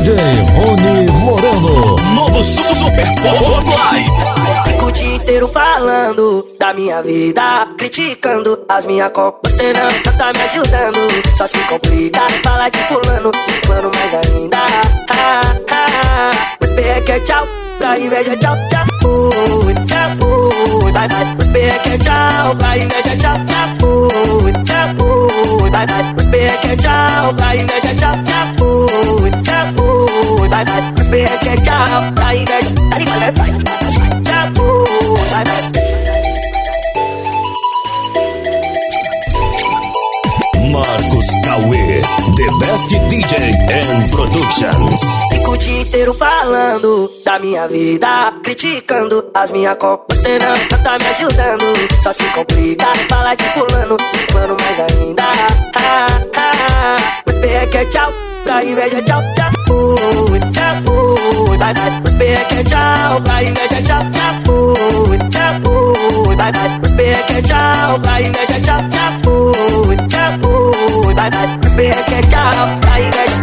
DJ Rony Moreno. Novo Super Pop Live. Fico o dia inteiro falando da minha vida, criticando as minhas copas. Você não tá me ajudando, só se complica. Fala de fulano, de fulano mais ainda. Ah, ah, ah. Os PEC é tchau, pra inveja tchau, tchau. Fui, tchau, fui, bye bye. Os PEC é tchau, pra inveja tchau, tchau. Fui, tchau, fui, bye bye. Os PEC é tchau, pra inveja tchau, tchau. Tchau, pra inveja. Tchau. Marcos Cauê. The best DJ and Productions. Fico o dia inteiro falando da minha vida, criticando as minhas copas. Você não tá me ajudando, só se complica. Fala de fulano, de fulano mais ainda. Ah, ah, ah. Tchau, pra inveja tchau, tchau. Tchau. Os PEC é tchau, pra inveja tchau, tchau. Fui, tchau, fui, bye bye. Os PEC é tchau, pra inveja tchau, tchau. Fui, tchau, fui, bye bye. Os PEC é tchau, pra inveja